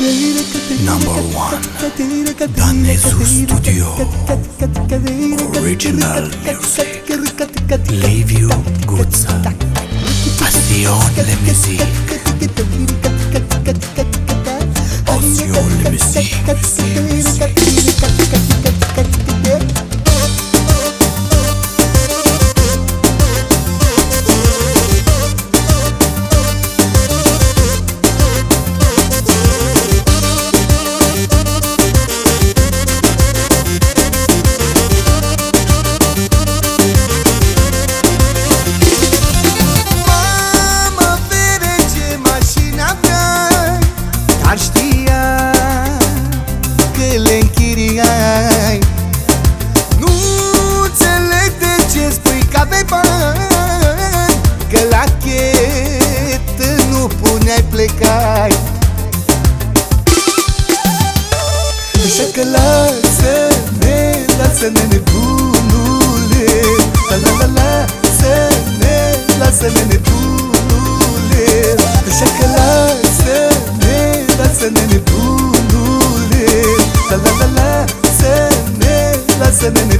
Number one Danesu Studio. Original music. Leave you good. As the Livio Guzza Passione musique nu puneai plecai Așa că lasă-ne, lasă-ne nebunule. La la la lasă-ne, lasă-ne nebunule. Așa că lasă-ne, lasă-ne nebunule. La la la lasă-ne, lasă-ne nebunule